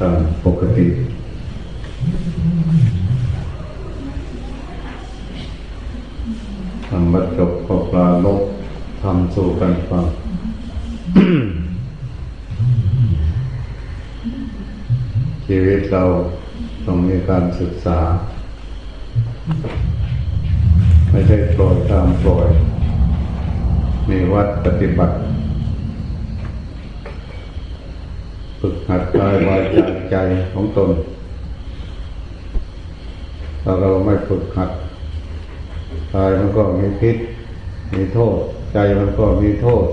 ตามปกติ ทำบัดจบก็ปลาลบทำสู่กันฟังชีวิตเราต้องมีการศึกษา ไม่ใช่ปล่อยตามปล่อย มีวัดปฏิบัติ ฝึกหัดกายวาจาใจของตน ถ้าเราไม่ฝึกหัดกายมันก็มีพิษ มีโทษ ใจมันก็มีโทษ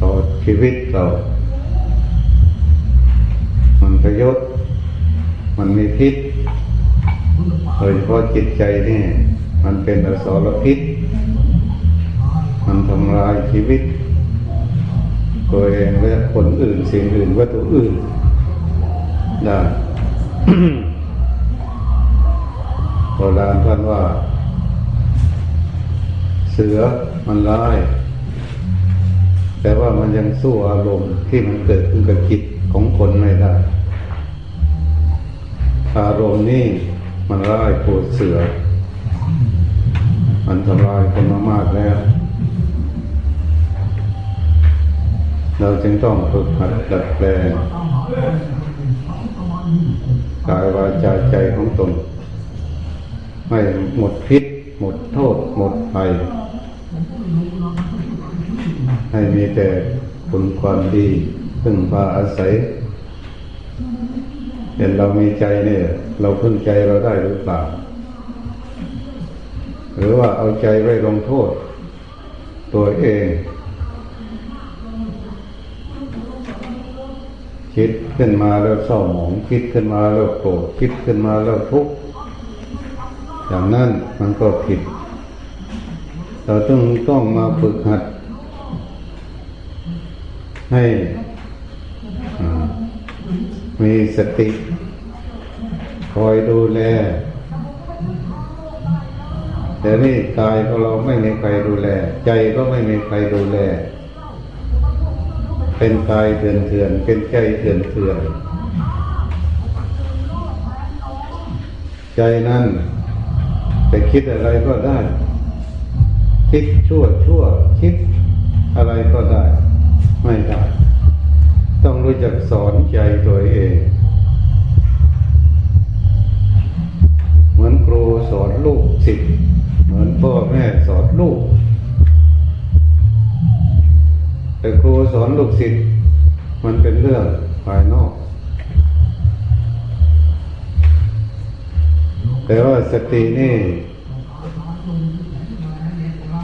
ต่อชีวิตเรา มันประโยชน์มันมีพิษโดยเฉพาะจิตใจนี่ มันเป็นอสรพิษ มันทำลายชีวิต ตัวเองและคนอื่นสิ่งอื่นวัตถุอื่นได้โบราณท่านว่า เสือมันร้าย แต่ว่ามันยังสู้อารมณ์ที่มันเกิดขึ้นกับจิตของคนไม่ได้ อารมณ์นี่มันร้ายปวดเสือ มันทำลายคนมามากแล้ว เราจึงต้องฝึกหัดดัดแปลงกายวาจาใจของตนไม่หมดพิษ หมดโทษ หมดภัย ให้มีแต่คุณความดีพึ่งพาอาศัยเห็นเรามีใจเนี่ย เราพึ่งใจเราได้หรือเปล่า หรือว่าเอาใจไว้ลงโทษ ตัวเอง คิดขึ้นมาแล้วเศร้าหมองคิดขึ้นมาแล้วโกรธคิดขึ้นมาแล้วทุกข์อย่างนั้นมันก็ผิด เราต้องต้องมาฝึกหัด ให้มีสติ คอยดูแลแต่นี่กายของเราไม่มีใครดูแล ใจก็ไม่มีใครดูแล เป็นกายเถื่อนเถื่อนเป็นใจเถื่อนเถื่อนใจนั้นไปคิดอะไรก็ได้ คิดชั่วชั่วคิดอะไรก็ได้ ไม่ได้ ต้องรู้จักสอนใจตัวเอง เหมือนครูสอนลูกศิษย์เหมือนพ่อแม่สอนลูก แต่ครูสอนลูกศิษย์มันเป็นเรื่องภายนอก แต่ว่าสตินี่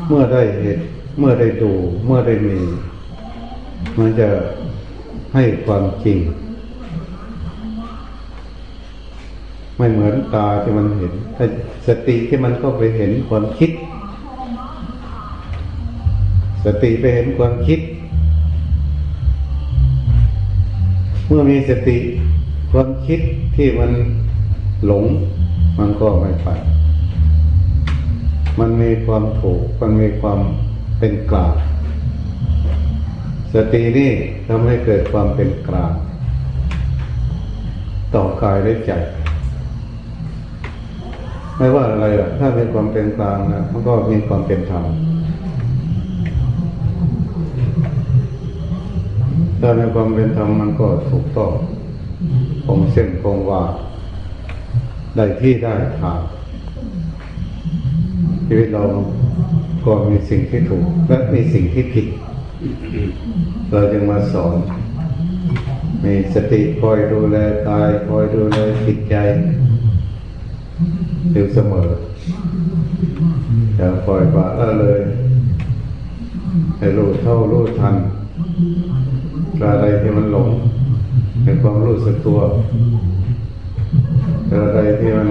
เมื่อได้เห็นเมื่อได้ดู เมื่อได้มี มันจะให้ความจริง ไม่เหมือนตาที่มันเห็นแต่สติที่มันก็ไปเห็นความคิด สติไปเห็นความคิด เมื่อมีสติความคิดที่มันหลง มันก็ไม่ไป มันมีความถูก มันมีความเป็นกลางสตินี่ทำให้เกิดความเป็นกลางต่อกายและใจ ไม่ว่าอะไรล่ะ ถ้าเป็นความเป็นกลางนะมันก็มีความเป็นธรรม ถ้าในความเป็นธรรมมันก็ถูกต้องคงเส้นคงว่า ได้ที่ได้ทางชีวิตเราก็มีสิ่งที่ถูก และมีสิ่งที่ผิด เราจึงมาสอน มีสติคอยดูแลกายคอยดูแลจิตใจอยู่เสมออย่าปล่อยปละละเลยให้รู้เท่ารู้ทัน อะไรที่มันหลงในความรู้สึกตัวอะไรที่มัน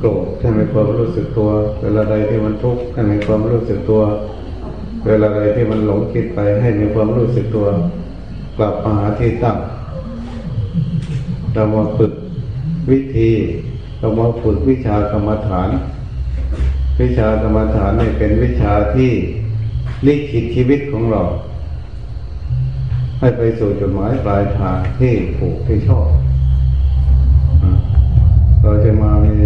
โกรธให้มีความรู้สึกตัว เวลาใดที่มันทุกข์ให้มีความรู้สึกตัว เวลาใดที่มันหลงคิดไปให้มีความรู้สึกตัว กลับมาหาที่ตั้งเรามาฝึกวิธีเรามาฝึกวิชากรรมฐาน วิชากรรมฐานนี่เป็นวิชาที่ลิขิตชีวิตของเรา ให้ไปสู่จุดหมายปลายทางที่ถูกที่ชอบ เราจะมามี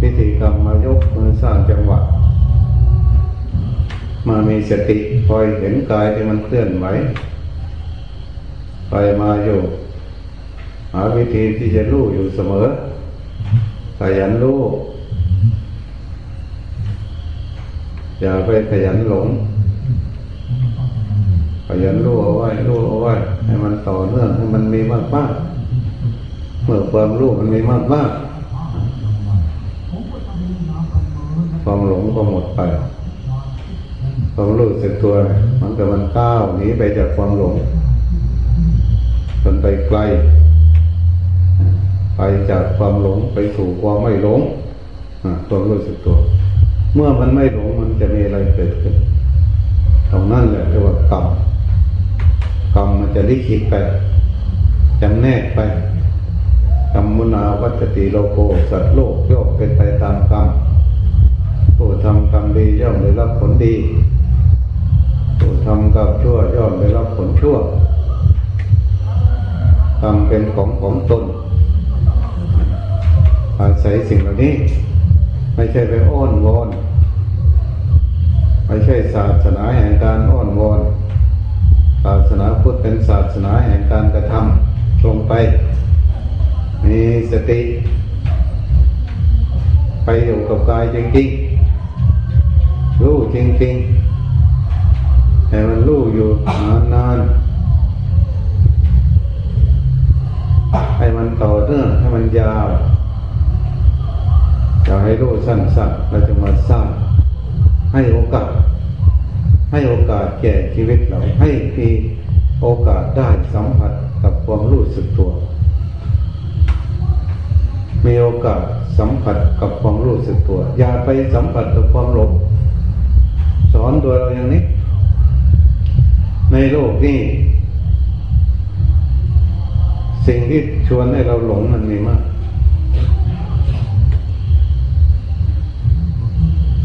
พิธีกรรมมายกมือสร้างจังหวะ มามีสติคอยเห็นกายที่มันเคลื่อนไหวไปมาอยู่ หาวิธีที่จะรู้อยู่เสมอขยันรู้อย่าไปขยันหลง ขยันรู้เอาไว้รู้เอาไว้ให้มันต่อเนื่องให้มันมีมากมากเมื่อความรู้มันมีมากมากความหลงก็หมดไปความรู้สึกตัวมันก็มันก้าวหนีไปจากความหลงจนไปไกล ไปจากความหลงไปสู่ความไม่หลงอะควรู้สึกตัว เมื่อมันไม่หลงมันจะมีอะไรเกิดขึ้นตรงนั้นแหละเรียกว่ากรรม รรมมันจะลิขิตไปจำแนกไปกรรมุนาวัตติโลโกสัตว์โลกย่อมเป็นไปตามกรรมผู้ทำกรรมดีย่อมได้รับผลดีผู้ทำกรรมชั่วย่อมได้รับผลชั่วกรรมเป็นของของตนอาศัยสิ่งเหล่านี้ ไม่ใช่ไปอ้อนวอน ไม่ใช่ศาสนาแห่งการอ้อนวอน ศาสนาพุทธเป็นศาสนาแห่งการกระทำลงไป มีสติ ไปอยู่กับกายจริงๆ รู้จริงๆให้มันรู้อยู่นานๆ ให้มันต่อเนื่องให้มันยาวอย่าให้รู้สั้นๆเราจะมาสร้างให้โอกาส ให้โอกาสแก่ชีวิตเราให้มีโอกาสได้สัมผัสกับความรู้สึกตัว มีโอกาสสัมผัสกับความรู้สึกตัว อย่าไปสัมผัสกับความหลงสอนตัวเราอย่างนี้ ในโลกนี้สิ่งที่ชวนให้เราหลงมันมีมาก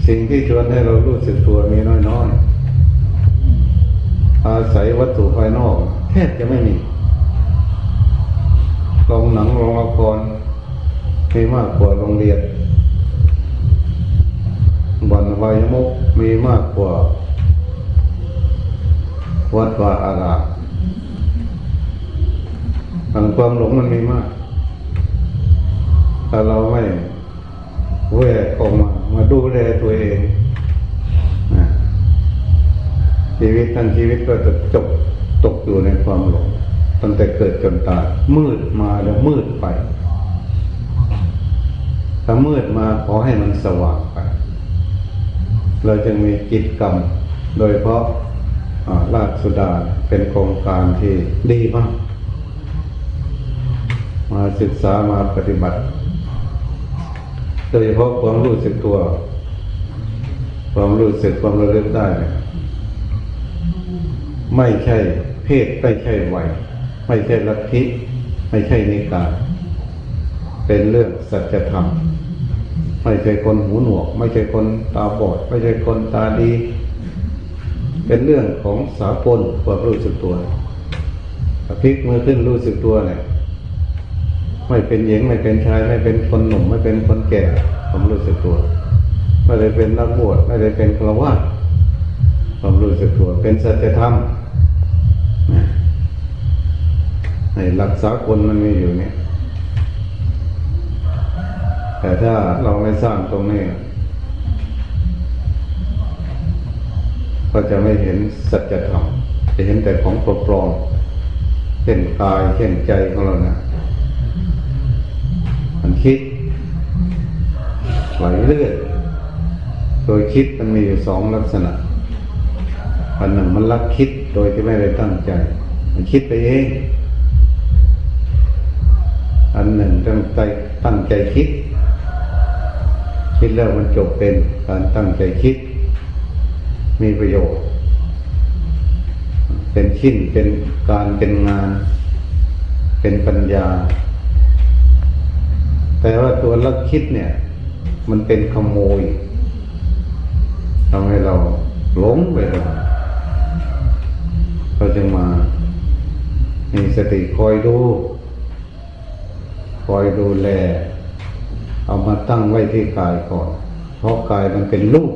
สิ่งที่ชวนให้เรารู้สึกตัวมีน้อยๆ อาศัยวัตถุภายนอกแทบจะไม่มีโรงหนังโรงละครมีมากกว่าโรงเรียนบ่อนไวมุกมีมากกว่า วัดวาอารามทางความหลงมันมีมากถ้าเราไม่แวกออกมา มาดูแลตัวเอง ชีวิตทั้งชีวิตก็จะจบตกอยู่ในความหลงตั้งแต่เกิดจนตายมืดมาแล้วมืดไป ถ้ามืดมาขอให้มันสว่างไป เราจึงมีกิจกรรม โดยเพราะราชสุดาเป็นโครงการที่ดีมาก มาศึกษามาปฏิบัติ โดยเฉพาะความรู้สึกตัว ความรู้สึกความระลึกได้เนี่ย ไม่ใช่เพศไม่ใช่วัยไม่ใช่ลัทธิไม่ใช่นิกายเป็นเรื่องสัจธรรมไม่ใช่คนหูหนวก ไม่ใช่คนตาบอด ไม่ใช่คนตาดี เป็นเรื่องของสากลความรู้สึกตัวพลิกมือขึ้นรู้สึกตัวเนี่ยไม่เป็นหญิงไม่เป็นชายไม่เป็นคนหนุ่มไม่เป็นคนแก่ความรู้สึกตัวไม่ได้เป็นนักบวชไม่ได้เป็นฆราวาสความรู้สึกตัว เป็นสัจธรรมใน หลักสากลมันมีอยู่เนี่ย แต่ถ้าเราไม่สร้างตรงนี้ ก็จะไม่เห็นสัจธรรม จะเห็นแต่ของปลอมเช่นกายเช่นใจของเรานะมันคิดไหลเลื่อยโดยคิดมันมีอยู่สองลักษณะอันหนึ่งมันลักคิดโดยที่ไม่ได้ตั้งใจ มันคิดไปเอง อันหนึ่งตั้งใจตั้งใจคิด คิดแล้วมันจบเป็นการตั้งใจคิด มีประโยชน์ เป็นชิ้นเป็นการเป็นงาน เป็นปัญญา แต่ว่าตัวลักคิดเนี่ย มันเป็นขโมยทำให้เราหลงไปเลยเราจึงมา มีสติคอยดู คอยดูแล เอามาตั้งไว้ที่กายก่อน เพราะกายมันเป็นรูป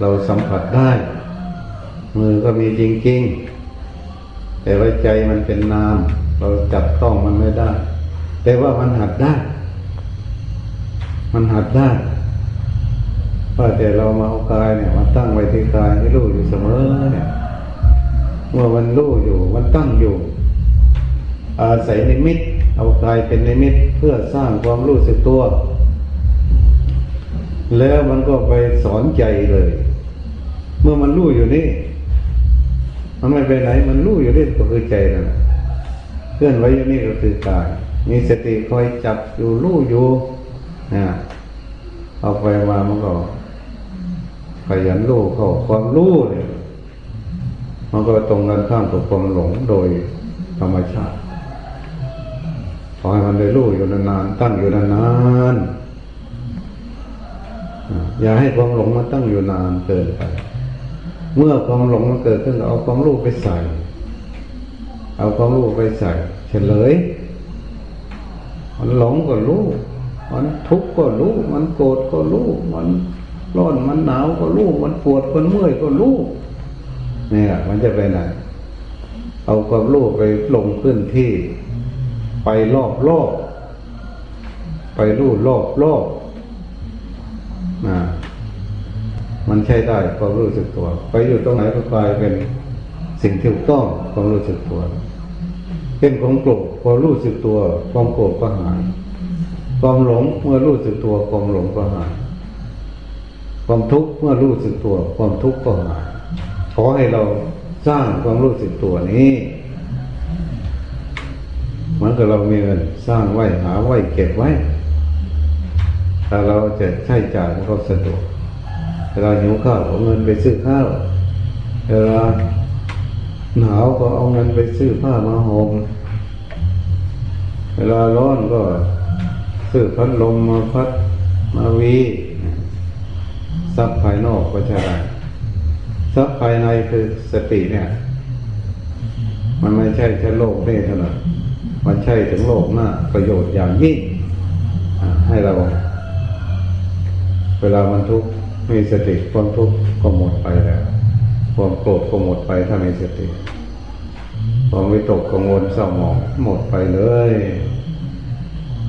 เราสัมผัสได้ มือก็มีจริงๆ แต่ว่าใจมันเป็นนาม เราจับต้องมันไม่ได้ แต่ว่ามันหัดได้ มันหัดได้ว่าแต่เรามาเอากายเนี่ยมาตั้งไว้ที่กายให้รู้อยู่เสมอเนี่ยเมื่อมันรู้อยู่ มันตั้งอยู่ อาศัยนิมิต เอากายเป็นนิมิตเพื่อสร้างความรู้สึกตัว แล้วมันก็ไปสอนใจเลย เมื่อมันรู้อยู่นี่มันไม่ไปไหน มันรู้อยู่นี่ก็คือใจนั่นแหละเคลื่อนไหวอยู่นี่ก็คือกาย มีสติคอยจับอยู่รู้อยู่นะเอาไปมามันก็ขยันรู้เข้าความรู้เนี่ยมันก็ตรงกันข้ามกับความหลงโดยธรรมชาติ ขอให้มันได้รู้อยู่นานๆตั้งอยู่นานๆอย่าให้ความหลงมันตั้งอยู่นานเกินไป เมื่อความหลงมันเกิดขึ้นเอาความรู้ไปใส่ เอาความรู้ไปใส่เฉลย มันหลงก็รู้ มันทุกข์ก็รู้ มันโกรธก็รู้ มันร้อนมันหนาวก็รู้ มันปวดมันเมื่อยก็รู้เนี่ยมันจะไปไหนเอาความรู้ไปลงพื้นที่ ไปรอบรอบไปรู้รอบรอบนะมันใช้ได้ความรู้สึกตัว ไปอยู่ตรงไหนก็กลายเป็นสิ่งที่ถูกต้องความรู้สึกตัว เป็นของโกรธพอรู้สึกตัว ความโกรธก็หาย ความหลงเมื่อรู้สึกตัว ความหลงก็หาย ความทุกข์เมื่อรู้สึกตัว ความทุกข์ก็หายขอให้เราสร้างความรู้สึกตัวนี้ มือนกับเรามีเงินสร้างไว้หาไว้เก็บไว้ถ้าเราจะใช้จ่ายมันก็สะดวกเวลาหิวข้าวเอาเงินไปซื้อข้าวเวลาหนาวก็เอาเงินไปซื้อผ้ามาห่มเวลาร้อนก็ซื้อพัดลมมาพัดมาวีทรัพย์ภายนอกก็ใช่ทรัพย์ภายในคือสติเนี่ย มันไม่ใช่แค่โลกนี้เท่านั้น มันใช่ถึงโลกหน้าประโยชน์อย่างยิ่งให้เรา เวลามันทุกข์มีสติความทุกข์ก็หมดไปแล้ว ความโกรธก็หมดไปถ้ามีสติความวิตกกังวลเศร้าหมองหมดไปเลย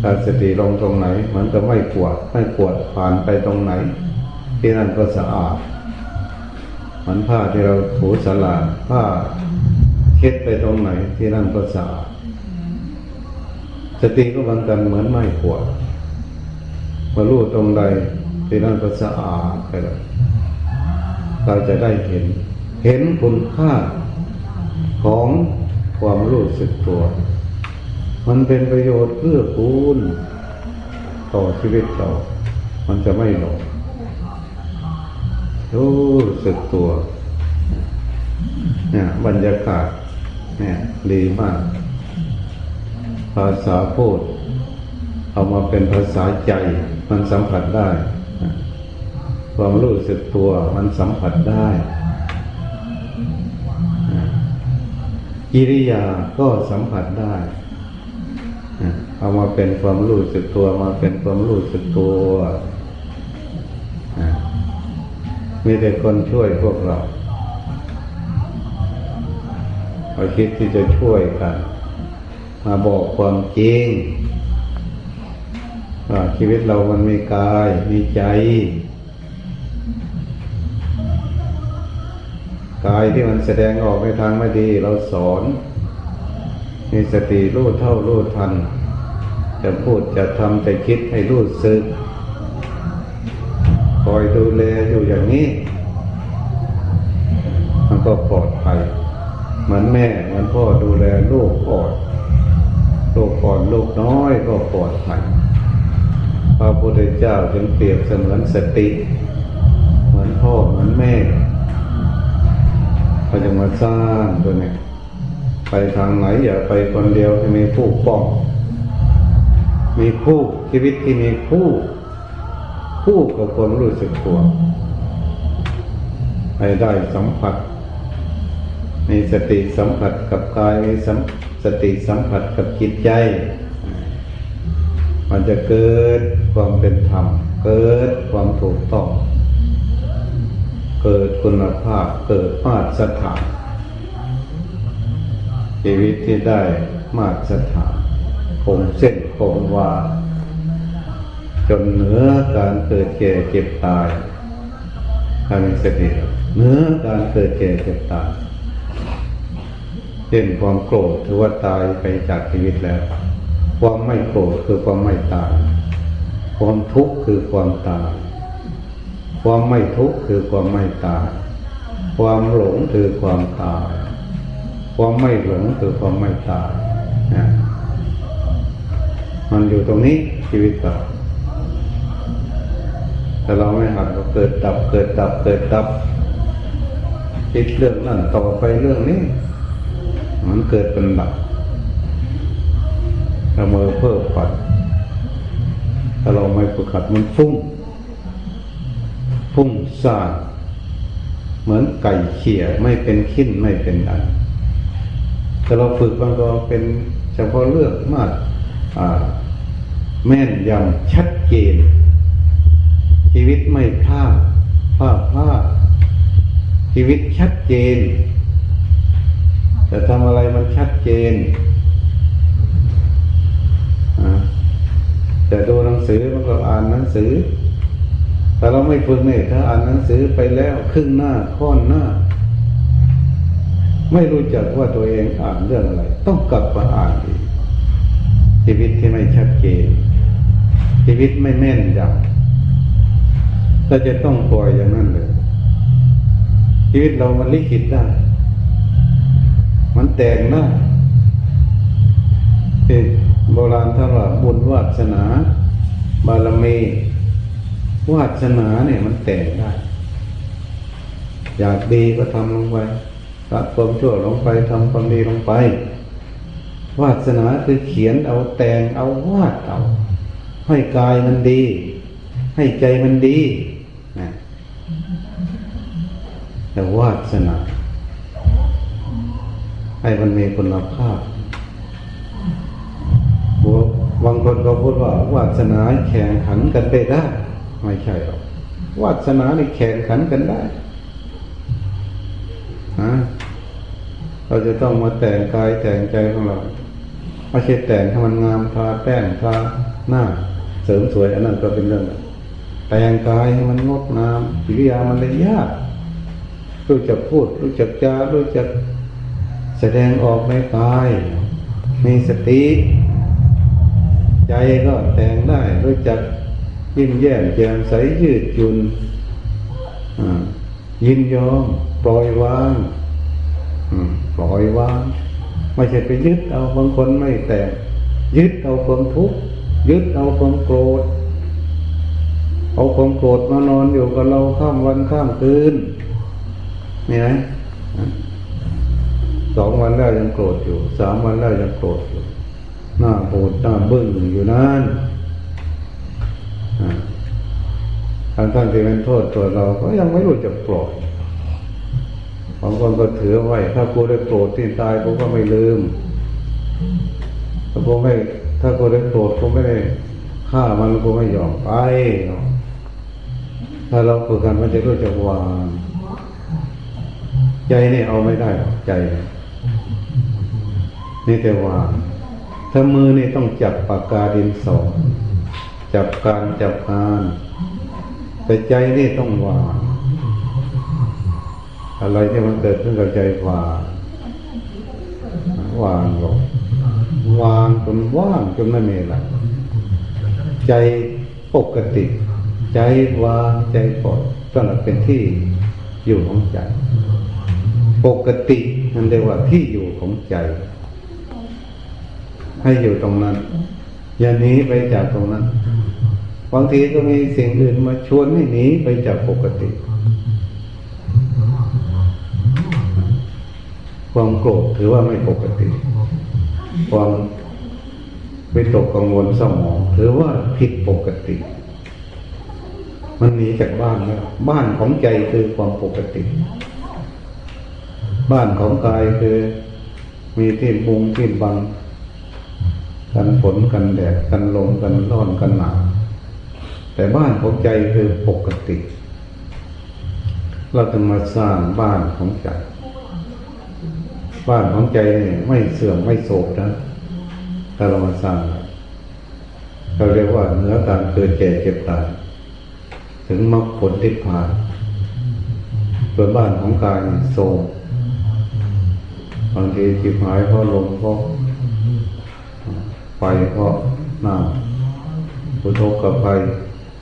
ถ้าสติลงตรงไหนมันก็ไม่ปวดไม่ปวดผ่านไปตรงไหน ที่นั่นก็สะอาดมือนผ้าที่เราถูสลาผ้าเช็ดไปตรงไหนที่นั่นก็สะอาด สติก็บันกันเหมือนไม้ขวดมาลู่ตรงใดที่นั่นก็สะอาดไปเลยเราจะได้เห็น เห็นคุณค่าของความรู้สึกตัว มันเป็นประโยชน์เพื่อคูณต่อชีวิตเรา มันจะไม่หลงรู้สึกตัว เนี่ยบรรยากาศ เนี่ยดีมาก ภาษาพูด เอามาเป็นภาษาใจ มันสัมผัสได้ความรู้สึกตัวมันสัมผัสได้กิริยาก็สัมผัสได้ เอามาเป็นความรู้สึกตัวมาเป็นความรู้สึกตัวมีแต่คนช่วยพวกเราเราคิดที่จะช่วยกัน มาบอกความจริงว่าชีวิตเรามันมีกาย มีใจ กายที่มันแสดงออกในทางไม่ดี เราสอน มีสติรู้เท่ารู้ทัน จะพูดจะทำจะคิดให้รู้สึก คอยดูแลอยู่อย่างนี้ มันก็ปลอดภัยเหมือนแม่เหมือนพ่อดูแลลูกอ่อน ลูกอ่อนลูกน้อยก็ปลอดภัยพระพุทธเจ้าจึงเปรียบเสมือนสติ เหมือนพ่อเหมือนแม่เขาจะมาสร้างตัวนี้ไปทางไหนอย่าไปคนเดียวให้มีผู้ป้อง มีคู่ชีวิตที่มีคู่คู่กับความรู้สึกตัวให้ได้สัมผัส มีสติสัมผัสกับกายมีสัม สติสัมผัสกับจิตใจ มันจะเกิดความเป็นธรรม เกิดความถูกต้อง เกิดคุณภาพ เกิดมาตรฐานชีวิตที่ได้มาตรฐานคงเส้นคงวาจนเหนือการเกิดแก่เจ็บตายถ้ามีสติเหนือการเกิดแก่เจ็บตาย ช่นความโกรธถือว่าตายไปจากชีวิตแล้ว ความไม่โกรธคือความไม่ตาย ความทุกข์คือความตาย ความไม่ทุกข์คือความไม่ตาย ความหลงคือความตาย ความไม่หลงคือความไม่ตายนะมันอยู่ตรงนี้ชีวิตเราแต่เราไม่หัดก็เกิดดับเกิดดับเกิดดับคิดเรื่องนั่นต่อไปเรื่องนี้ มันเกิดเป็นดับละเมอเพ้อฝันถ้าเราไม่ฝึกหัดมันฟุ้ง ฟุ้งซ่านเหมือนไก่เขี่ยไม่เป็นขี้นไม่เป็นอันถ้าเราฝึกมันก็เป็นเฉพาะเรื่องมากแม่นยำชัดเจน ชีวิตไม่พลาดพลาดพลาดชีวิตชัดเจน จะทำอะไรมันชัดเจนจะดูหนังสือมันก็อ่านหนังสือ แต่เราไม่ฝึกเนี่ยถ้าอ่านหนังสือไปแล้วครึ่งหน้าค่อนหน้า ไม่รู้จักว่าตัวเองอ่านเรื่องอะไร ต้องกลับมาอ่านอีกชีวิตที่ไม่ชัดเจน ชีวิตไม่แม่นยำเราจะต้องปล่อยอย่างนั้นเลยชีวิตเรามันลิขิตได้ มันแต่งได้เป็นโบราณท่านว่าบุญวาสนา บารมีวาสนาเนี่ยมันแต่งได้ อยากดีก็ทำลงไปตัดความชั่วลงไปทำความดีลงไป วาสนาคือเขียนเอาแต่งเอาวาดเอา ให้กายมันดี ให้ใจมันดีนะแต่วาสนา ให้มันมีคุณภาพบางคนก็พูดว่าวาสนาแข่งขันกันไปได้ ไม่ใช่หรอกวาสนานี่แข่งขันกันได้ฮะเราจะต้องมาแต่งกายแต่งใจของเราไม่ใช่แต่งให้มันงามทาแป้งทาหน้า เสริมสวยอันนั้นก็เป็นเรื่องแต่งกายให้มันงดงามกิริยามันเลยยากรู้จักพูด รู้จักจารู้จัก แสดงออกในกาย มีสติ ใจก็แต่งได้รู้จักยิ้มแย้มแจ่มใสยืดหยุ่นยินยอม ปล่อยวางปล่อยวาง ไม่ใช่ไปยึดเอาบางคนไม่แต่ยึดเอาความทุกข์ยึดเอาความโกรธ เอาความโกรธมานอนอยู่กับเราข้ามวันข้ามคืนนี่ไหม สองวันแล้วยังโกรธอยู่ สามวันแล้วยังโกรธอยู่ หน้าโหดหน้าบึ้งอยู่นั่นทางท่านที่เป็นโทษตัวเราก็ยังไม่รู้จะปล่อยบางคนก็ถือไว้ ถ้ากูได้โกรธที่ตายกูก็ไม่ลืม ถ้ากูไม่ ถ้ากูได้โกรธกูไม่ได้ฆ่ามันกูไม่ยอมไปถ้าเราฝึกกันมันจะรู้จักวางใจนี่เอาไม่ได้ใจ นี่แต่วางถ้ามือนี่ต้องจับปากกาดินสอจับการจับงานแต่ใจนี่ต้องวางอะไรที่มันเกิดขึ้นกับใจวางวางลงวางจนว่างจนไม่มีอะไรใจปกติ ใจวางใจปล่อยก็เป็นที่อยู่ของใจ ปกตินั่นเรียกว่าที่อยู่ของใจ ให้อยู่ตรงนั้น อย่าหนีไปจากตรงนั้นบางทีก็มีสิ่งอื่นมาชวนให้หนีไปจากปกติ ความโกรธถือว่าไม่ปกติ ความไปตกกังวลสมองถือว่าผิดปกติ มันหนีจากบ้านแล้วบ้านของใจคือความปกติ บ้านของกายคือ มีที่มุงที่บัง กันฝนกันแดดกันลมกันร้อนกันหนาวแต่บ้านของใจคือปกติ เราจะมาสร้างบ้านของใจ บ้านของใจเนี่ยไม่เสื่อมไม่โศกนะถ้าเรามาสร้างเราเรียกว่าเนื้อการเกิดแก่เจ็บตายถึงมรรคผลทิพพานส่วนบ้านของกายโศกบางทีจิบหายเพราะลมเพราะ ไฟเพราะน้ำพุทโธกับไฟ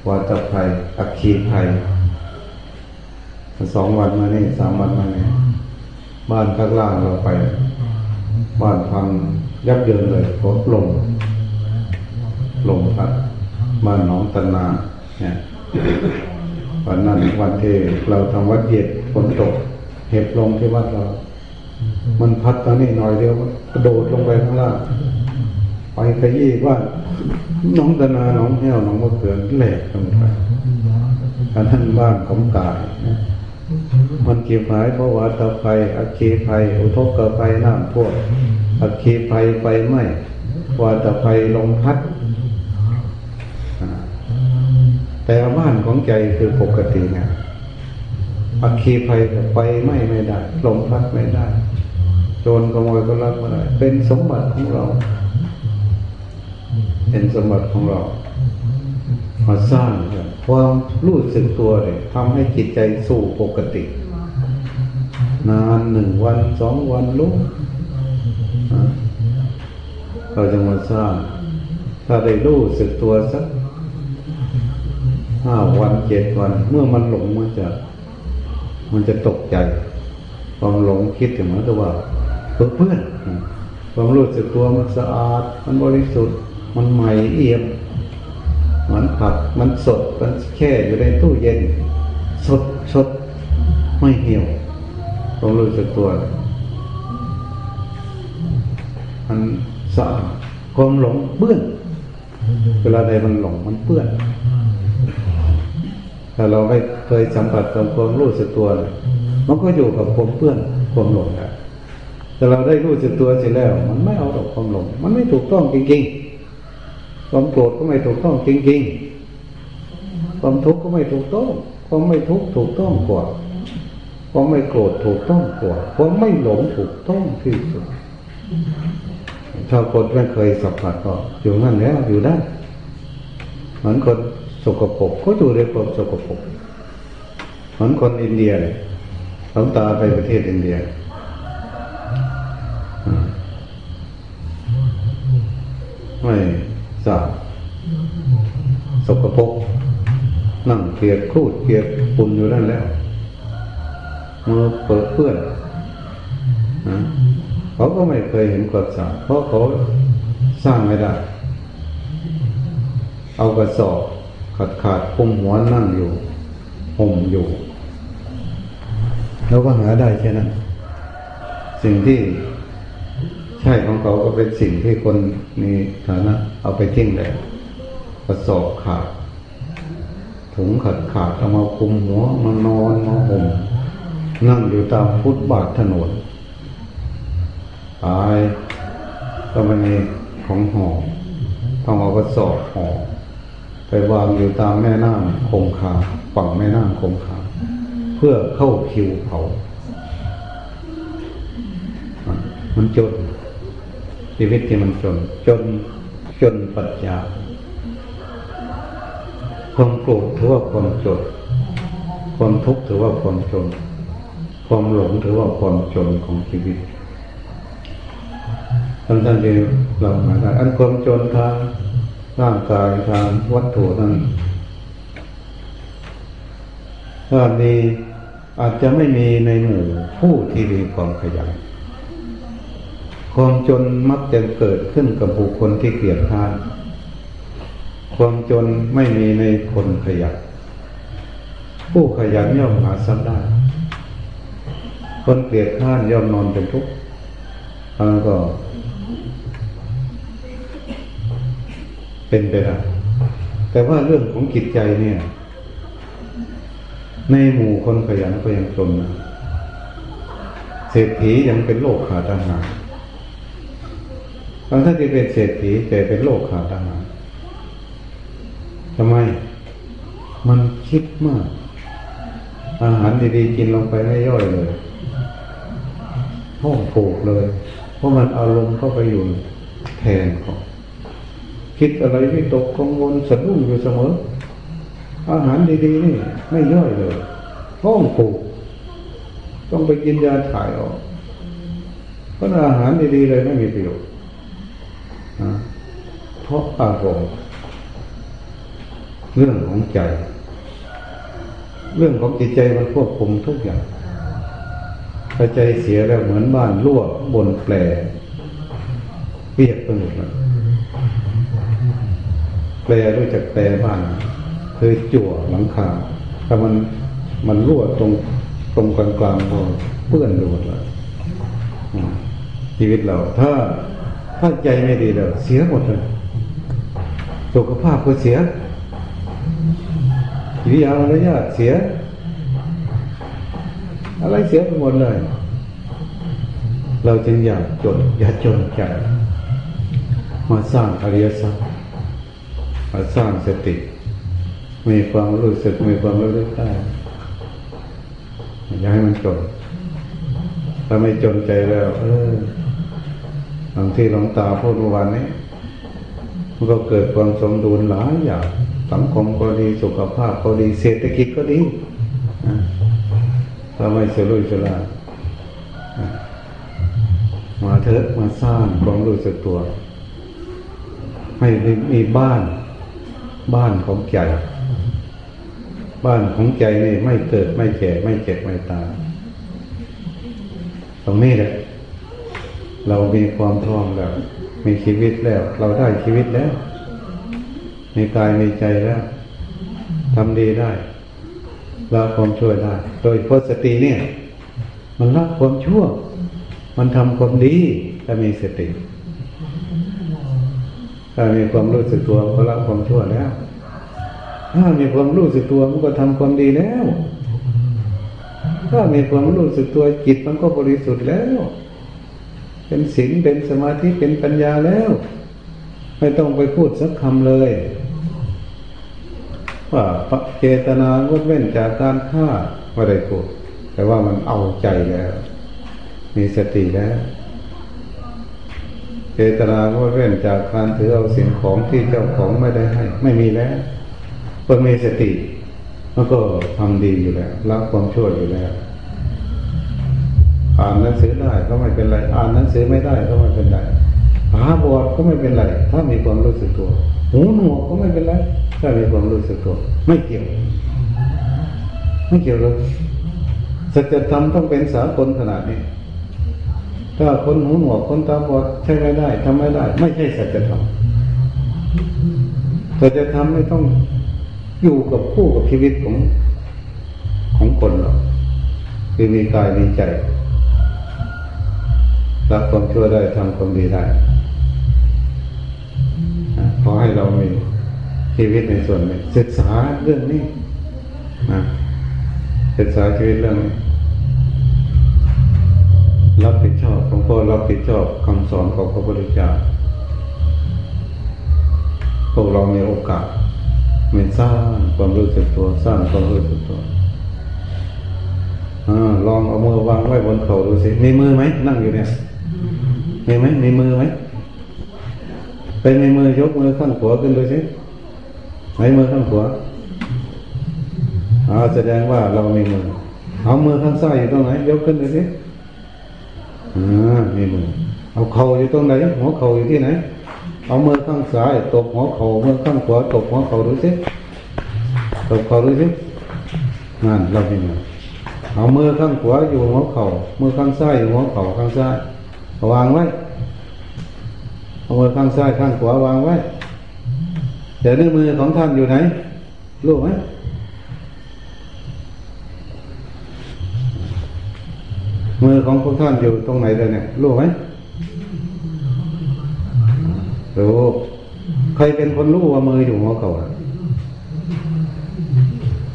วาตภัย อักขีภัยสองวันมานี่สามวันมานี่บ้านข้างล่างเราไป บ้านพังยับเยินเลยเพราะลมลมพัดบ้านหนองตนาเนี่ยวันนั้นวันเทเราทำวัดเย็ดฝนตก เห็บลงที่วัดเรา มันพัดตอนนี้หน่อยเดียวกระโดดลงไปข้างล่าง ไปขยี้ว่าน้องตนาน้องแห้วน้องมะเขือแหลกลงไปนนั้นบ้านของกายมันเกี่ยวหายเพราะว่าตะไฟอัคคีไฟอุทกกะไฟน้ำท่วมอัคคีไฟไฟไหม้วาตะไฟลมพัดแต่บ้านของใจคือปกติไงอัคคีไฟไฟไหม้ไม่ได้ลมพัดไม่ได้ โจรขโมยก็รับไม่ได้เป็นสมบัติของเรา เป็นสมบัติของเรามาสร้างความรู้สึกตัวเลยทำให้จิตใจสู่ปกติ นานหนึ่งวันสองวันลุกเราจะมาสร้าง ถ้าได้รู้สึกตัวสักห้าวันเจ็ดวัน เมื่อมันหลงมันจะ มันจะตกใจ ความหลงคิดถึงมันตัวว่าเพื่อนความรู้สึกตัวมันสะอาด มันบริสุทธิ์ มันใหม่เอี่ยมมันผัดมันสดมันแช่อยู่ในตู้เย็น สดสดไม่เหี่ยวต้องรู้สึกตัว มันสะอาดความหลงเปื้อน เวลาใดมันหลงมันเปื้อนถ้าเราไม่เคยสัมผัสกับความรู้สึกตัว มันก็อยู่กับความเปื้อนความหลงแต่เราได้รู้สึกตัวเสร็จแล้ว มันไม่เอาดอกความหลง มันไม่ถูกต้องจริงๆ ความโกรธก็ไม่ถูกต้องจริงๆ ความทุกข์ก็ไม่ถูกต้อง ความไม่ทุกข์ถูกต้องกว่า ความไม่โกรธถูกต้องกว่า ความไม่หลงถูกต้องที่สุดชาวคนไม่เคยสัมผัสก็อยู่นั่นแล้วอยู่ได้ เหมือนคนสกปรกก็อยู่ในความสกปรกเหมือนคนอินเดียเลยหลวงตาไปประเทศอินเดียไม่ สะสกปรกนั่งเกียดคูดเกียดปุ่นอยู่นั่นแล้วมือเปิดเพื่อนเขาก็ไม่เคยเห็นความสะอาดเพราะเขาสร้างไม่ได้ เอากระสอบขาดขาดคุมหัวนั่งอยู่ห่มอยู่ แล้วก็หาได้แค่นั้น สิ่งที่ ใช่ของเขาก็เป็นสิ่งที่คนมีฐานะ เอาไปทิ้งเลยกระสอบขาด ถุงขาดขาดเอามาคุมหัวมานอนมาห่มนั่งอยู่ตามฟุตบาทถนนตายก็ไม่มีของห่อต้องเอากระสอบห่อไปวางอยู่ตามแม่น้ำคงคาฝั่งแม่น้ำคงคาเพื่อเข้าคิวเผามันจน ชีวิตที่มันจน จนจนปัญญาความโกรธถือว่าความจน ความทุกข์ถือว่าความจน ความหลงถือว่าความจนของชีวิตท่านท่านเดียวเราหมายถึงอันความจนทางร่างกายทางวัตถุนั้นถ้ามีอาจจะไม่มีในหมู่ผู้ที่มีความขยัน ความจนมักจะเกิดขึ้นกับบุคคลที่เกลียดข้าน ความจนไม่มีในคนขยัน ผู้ขยันย่อมหาทรัพย์ได้ คนเกลียดข้านย่อมนอนเป็นทุกข์แล้วก็ เป็นไปได้แต่ว่าเรื่องของจิตใจเนี่ย ในหมู่คนขยันก็ยังจนนะเศรษฐียังเป็นโลกขาดอาหาร บางท่านที่เป็นเศรษฐีแต่เป็นโลกขาดอาหารทำไม มันคิดมาก อาหารดีๆกินลงไปไม่ย่อยเลยห้องผูกเลย เพราะมันอารมณ์เข้าไปอยู่แทนเขาคิดอะไรไม่ตกกังวลสะดุ้งอยู่เสมอ อาหารดีๆนี่ ไม่ย่อยเลยห้องผูก ต้องไปกินยาถ่ายออกเพราะอาหารดีๆเลยไม่มีประโยชน์ เพราะอารมณ์เรื่องของใจ เรื่องของจิตใจมันควบคุมทุกอย่างถ้าใจเสียแล้วเหมือนบ้านรั่วบนแปลเปียกไปหมดเลยแปลรู้จักแปลบ้านเคยจั่วหลังคาแต่มันมันรั่วตรงตรงกลางกลางพอเปื้อนไปหมดเลยชีวิตเรา ถ้า ถ้าใจไม่ดีแล้วเสียหมดเลยสุขภาพก็เสียวิยาอะไรเนี่ยเสีย อะไรเสียไปหมดเลย เราจึงอยากจน อย่าจนใจมาสร้างอริยสัจมาสร้างสติ มีความรู้สึกมีความรู้สึกได้อย่าให้มันจนถ้าไม่จนใจแล้ว เออ บางที่หลวงตาพูดเมื่อวานนี้มันก็เกิดความสมดุลหลายอย่างสังคมก็ดีสุขภาพก็ดีเศรษฐกิจก็ดีถ้าไม่เฉลุยฉลามาเถอะมาสร้างความรู้สึกตัว ให้มีบ้าน บ้านของใจ บ้านของใจนี่ไม่เกิดไม่แก่ไม่เจ็บไม่ตายตรงนี้แหละ เรามีความพร้อมแล้ว มีชีวิตแล้ว เราได้ชีวิตแล้ว มีกายมีใจแล้วทำดีได้ละความชั่วได้ โดยพสติเนี่ย มันละความชั่ว มันทำความดีถ้ามีสติถ้ามีความรู้สึกตัวก็ละความชั่วแล้ว ถ้ามีความรู้สึกตัวมันก็ทำความดีแล้ว ถ้ามีความรู้สึกตัวจิตมันก็บริสุทธิ์แล้ว เป็นศีลเป็นสมาธิเป็นปัญญาแล้ว ไม่ต้องไปพูดสักคำเลย ว่าเจตนางดเว้นจากการฆ่าไม่ได้พูดแต่ว่ามันเอาใจแล้ว มีสติแล้วเจตนางดเว้นจากการถือเอาสิ่งของที่เจ้าของไม่ได้ให้ ไม่มีแล้วเพื่มีสติมันก็ทำดีอยู่แล้วละความชั่วอยู่แล้ว อ่านหนังสือได้ก็ไม่เป็นไร อ่านหนังสือไม่ได้ก็ไม่เป็นไรตาบอดก็ไม่เป็นไร ถ้ามีความรู้สึกตัวหูหนวกก็ไม่เป็นไร ถ้ามีความรู้สึกตัว ไม่เกี่ยว ไม่เกี่ยวเลยสัจธรรมต้องเป็นสากลขนาดนี้ ถ้าคนหูหนวกคนตาบอดใช้ไม่ได้ทำไม่ได้ ไม่ใช่สัจธรรมสัจธรรมไม่ต้องอยู่กับคู่กับชีวิตของของคนหรอกคือมีกายมีใจ รับความชั่วได้ทำความดีได้ขอให้เรามีชีวิตในส่วนนี้ศึกษาเรื่องนี้นะศึกษาชีวิตเรื่องนี้รับผิดชอบหลวงพ่อรับผิดชอบคำสอนของพระพุทธเจ้าพวกเรามีโอกาสมีสร้างความรู้สึกตัวสร้างความรู้สึกตัวอลองเอามือวางไว้บนเข่าดูสิมีมือไหมนั่งอยู่เนี่ย มีไหมมีมือไหมเป็นในมือยกมือข้างขวาขึ้นดูสิไหนมือข้างขวาอาแสดงว่าเรามีมือ เอามือข้างซ้ายอยู่ตรงไหน ยกขึ้นดูสิอ่ามีมือ เอาเข่าอยู่ตรงไหนหัวเข่าอยู่ที่ไหน เอามือข้างซ้ายตบหัวเข่ามือข้างขวาตบหัวเข่าดูสิตบเข่าดูสินั่นเรามีมือ เอามือข้างขวาอยู่หัวเข่ามือข้างซ้ายอยู่หัวเข่าข้างซ้าย วางไว้เอามือข้างซ้ายข้างขวาวางไว้เดี๋ยวนิ้วมือของท่านอยู่ไหนรู้ไหมมือของพวกท่านอยู่ตรงไหนเลยเนี่ยรู้ไหมรู้ใครเป็นคนรู้ว่ามืออยู่หัวเขา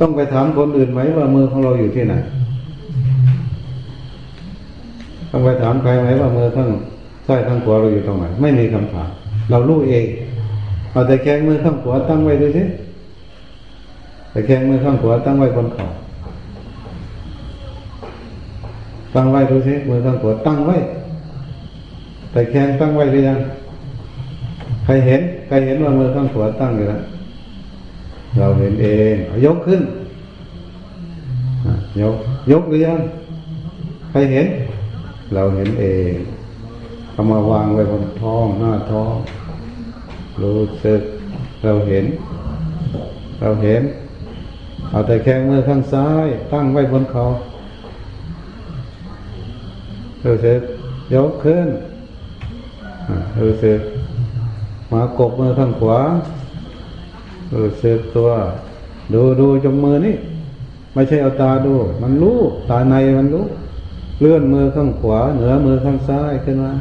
ต้องไปถามคนอื่นไหมว่ามือของเราอยู่ที่ไหน ต้องไปถามใครไหมว่ามือข้างซ้ายข้างขวาเราอยู่ตรงไหนไม่มีคำถาม เรารู้เอง เอาแต่แข้งมือข้างขวาตั้งไว้ดูสิแต่แข้งมือข้างขวาตั้งไว้บนเข่าตั้งไว้ดูสิมือข้างขวาตั้งไว้ แต่แข้งตั้งไว้หรือยังใครเห็นใครเห็นว่ามือข้างขวาตั้งอยู่แล้วเราเห็นเองยกขึ้นยกยกหรือยังใครเห็น เราเห็นเองเอามาวางไว้บนท้องหน้าท้องรู้สึกเราเห็น เราเห็น เอาแต่แข้งมือข้างซ้าย ตั้งไว้บนเขารู้สึกยกขึ้นรู้สึกมากบมือข้างขวารู้สึกตัว ดูดูจงมือนี่ไม่ใช่เอาตาดู มันรู้ ตาในมันรู้ เลื่อนมือข้างขวา เหนือมือข้างซ้ายขึ้นมา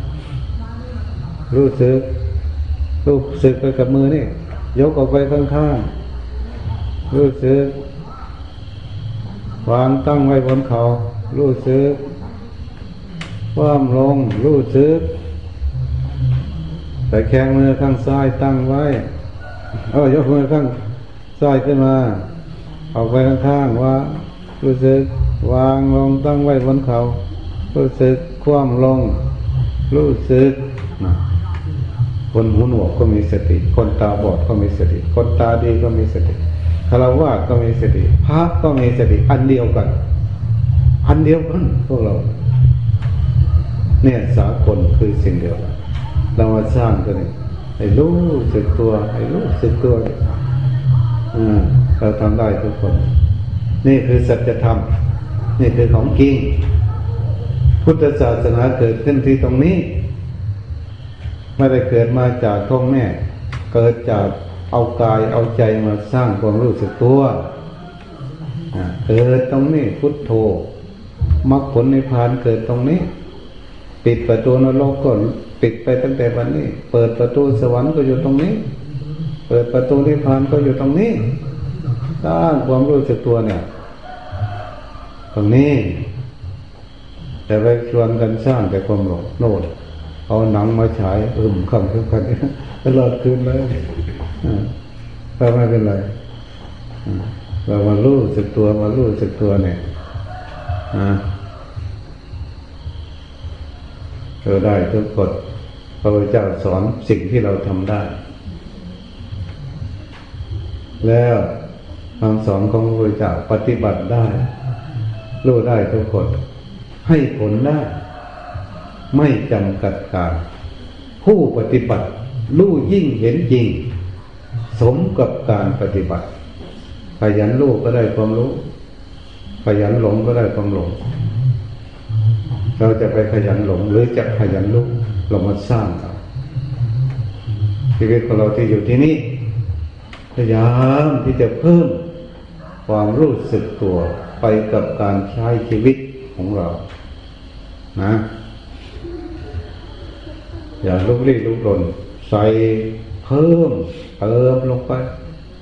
รู้สึก รู้สึกไปกับมือนี่ ยกออกไปข้างๆรู้สึก วางตั้งไว้บนเขา รู้สึกว่ามลง รู้สึกแต่แข้งมือข้างซ้ายตั้งไว้ เอายกมือข้างซ้ายขึ้นมา ออกไปข้างๆว่า รู้สึกวางลงตั้งไว้บนเขา รู้สึกคว่ำลง รู้สึกนะคนหูหนวกก็มีสติ คนตาบอดก็มีสติ คนตาดีก็มีสติคารวะก็มีสติพระก็มีสติ อันเดียวกัน อันเดียวกันพวกเรา เนี่ยสากลคือสิ่งเดียวกันเรามาสร้างตัวนี้ให้รู้สึกตัวให้รู้สึกตัวเราทำได้ทุกคน นี่คือสัจธรรม นี่คือของจริง พุทธศาสนาเกิดขึ้นที่ตรงนี้ไม่ได้เกิดมาจากท้องแม่ เกิดจากเอากายเอาใจมาสร้างความรู้สึกตัวเกิดตรงนี้พุทโธมรรคผลในพานเกิดตรงนี้ ปิดประตูนรกก็ปิดไปตั้งแต่วันนี้ เปิดประตูสวรรค์ก็อยู่ตรงนี้ เปิดประตูนิพพานก็อยู่ตรงนี้สร้างความรู้สึกตัวเนี่ย ตรงนี้ แต่ไปชวนกันสร้างแต่ความหลงโน่นเอาหนังมาฉายอึมคำทุกคนตลอดคืนเลยก็ไม่เป็นไรเรามารู้สึกตัวมารู้สึกตัวเนี่ยเราได้ทุกคนพระพุทธเจ้าสอนสิ่งที่เราทำได้ แล้วคำสอนของพระพุทธเจ้าปฏิบัติได้ รู้ได้ทุกคน ให้ผลได้ ไม่จำกัดการ ผู้ปฏิบัติรู้ยิ่งเห็นจริง สมกับการปฏิบัติ ขยันรู้ก็ได้ความรู้ ขยันหลงก็ได้ความหลง เราจะไปขยันหลงหรือจะขยันรู้เรามาสร้างเอาชีวิตของเราที่อยู่ที่นี่พยายามที่จะเพิ่มความรู้สึกตัวไปกับการใช้ชีวิต ของเรา นะ อย่าลุกลี้ลุกลนใส่เพิ่มเติมลงไป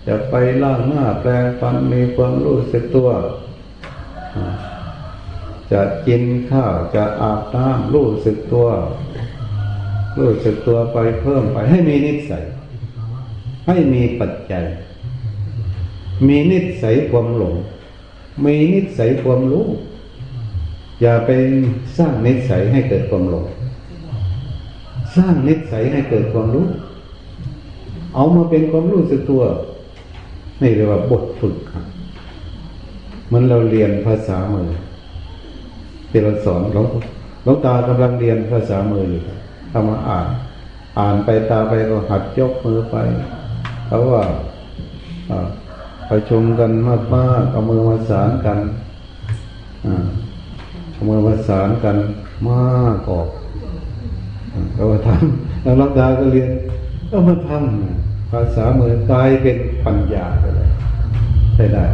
จะไปล่างหน้าแปลงฟันมีความรู้สึกตัว จะกินข้าวจะอาบน้ำรู้สึกตัว รู้สึกตัวไปเพิ่มไป ให้มีนิสัย ให้มีปัจจัย มีนิสัยความหลง มีนิสัยความรู้ อย่าไปสร้างนิสัยให้เกิดความหลงสร้างนิสัยให้เกิดความรู้ เอามาเป็นความรู้สึกตัวนี่เรียกว่าบทฝึกครับมันเราเรียนภาษามือที่เราสอนหลวงหลวงตากำลังเรียนภาษามืออยู่ทำมาอ่าน อ่านไปตาไปก็หัดยกมือไปเขาว่าประชุมกันมากมากเอามือมาสานกัน อ่า เอามือมาสานกันมากออกเราทำแล้วลวงตาก็เรียนก็มาทำภาษามือกลายเป็นปัญญาไปเลยใช่ได้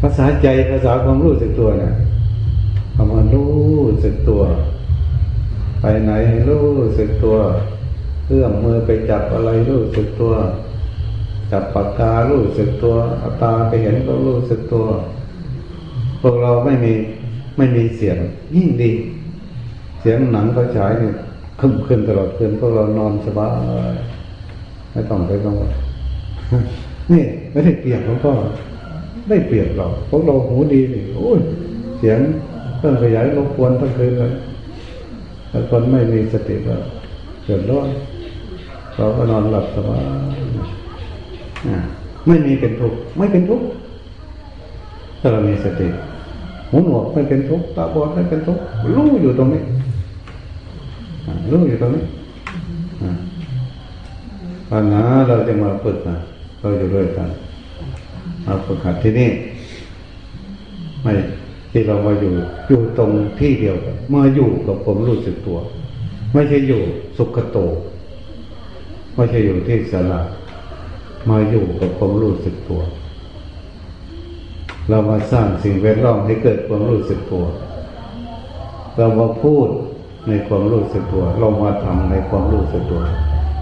ภาษาใจภาษาความรู้สึกตัวเนี่ยเอามารู้สึกตัว ไปไหนรู้สึกตัวเอื้อมมือไปจับอะไรรู้สึกตัว จับปากการู้สึกตัวตาไปเห็นก็รู้สึกตัว พวกเราไม่มี ไม่มีเสียงยิ่งดี เสียงหนังเขาฉายเนี่ยขึ้นขึ้นตลอดคืนพวกเรานอนสบายไม่ต้องไปกังวลนี่ไม่ได้เปรียบหลวงพ่อได้เปรียบเราพวกเราหูดีนี่โอ้ยเสียงเครื่องขยายรบกวนทั้งคืนเลยแต่คนไม่มีสติก็เดือดร้อนเราก็นอนหลับสบายอ่าไม่มีเป็นทุกข์ไม่เป็นทุกข์ถ้าเรามีสติ หูหนวกไม่เป็นทุกข์ตาบอดไม่เป็นทุกข์รู้อยู่ตรงนี้รู้อยู่ตรงนี้ปัญหาเราจะมาฝึกนะเราอยู่ด้วยกันมาฝึกหัดที่นี่ ไม่ที่เรามาอยู่ อยู่ตรงที่เดียวกันมาอยู่กับผมรู้สึกตัว ไม่ใช่อยู่สุขโต ไม่ใช่อยู่ที่สลามาอยู่กับความรู้สึกตัว เรามาสร้างสิ่งแวดล้อมให้เกิดความรู้สึกตัว เรามาพูดในความรู้สึกตัว เรามาทำในความรู้สึกตัว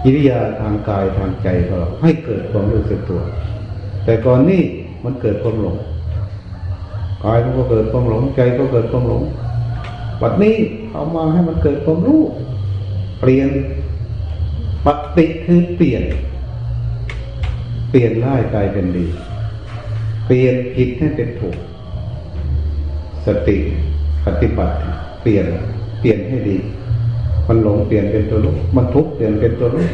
กิริยาทางกายทางใจของเราให้เกิดความรู้สึกตัว แต่ก่อนนี้มันเกิดความหลงกายมันก็เกิดความหลงใจก็เกิดความหลงบัดนี้เอามาให้มันเกิดความรู้ เปลี่ยนปฏิคือเปลี่ยน เปลี่ยนร้ายกลายเป็นดี เปลี่ยนผิดให้เป็นถูก สติปฏิบัติ เปลี่ยนเปลี่ยนให้ดี มันหลงเปลี่ยนเป็นตัวรู้มันทุกข์เปลี่ยนเป็นตัวรู้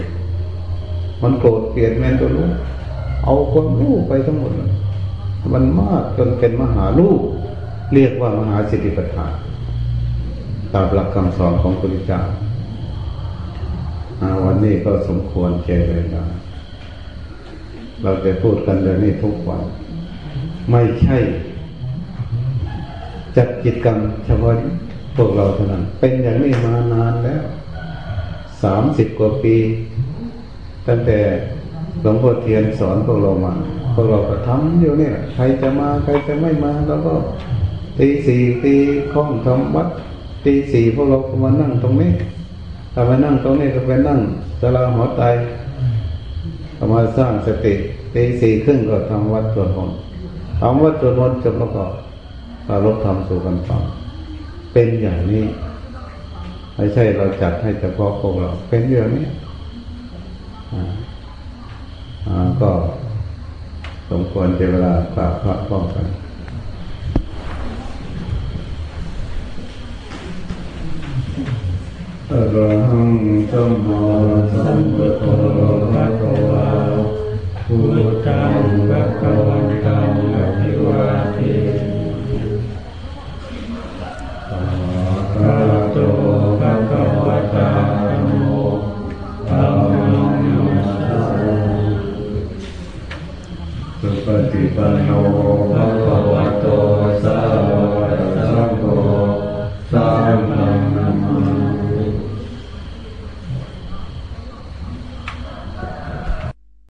มันโกรธเปลี่ยนเป็นตัวรู้เอาความรู้ไปทั้งหมด มันมากจนเป็นมหาลูกเรียกว่ามหาสติปัฏฐานตามหลักคำสอนของพระพุทธเจ้าวันนี้ก็สมควรแก่เวลาเราจะพูดกันเดี๋ยวนี้ทุกวัน ไม่ใช่ จัดกิจกรรมเฉพาะพวกเราเท่านั้น เป็นอย่างนี้มานานแล้วสามสิบกว่าปี ตั้งแต่หลวงพ่อเทียนสอนพวกเรามาพวกเราก็ทำอยู่เนี่ยใครจะมาใครจะไม่มาแล้วก็ตีสี่ตีข้องทำวัดตีสี่พวกเราก็มานั่งตรงนี้ถ้ามานั่งตรงนี้ก็ไปนั่งสลาหอไตก็มาสร้างสติตีสี่ครึ่งก็ทำวัดสวดมน ต์ทำวัดสวดมนจบแล้วก็ปารบธรรมสู่กันฟังเป็นอย่างนี้ ไม่ใช่เราจัดให้เฉพาะพวกเรา เป็นอย่างนี้อ่าก็สมควรเวลากราบพระพ้องกันอรหังสัมมาสัมพุทโธภะคะ พุทธังภะคะวันตังอภิวาเทอะระโตภะคะวะตาธัมโมธัมมังนัมสสุปฏิปันโนภะคะวะโตสาว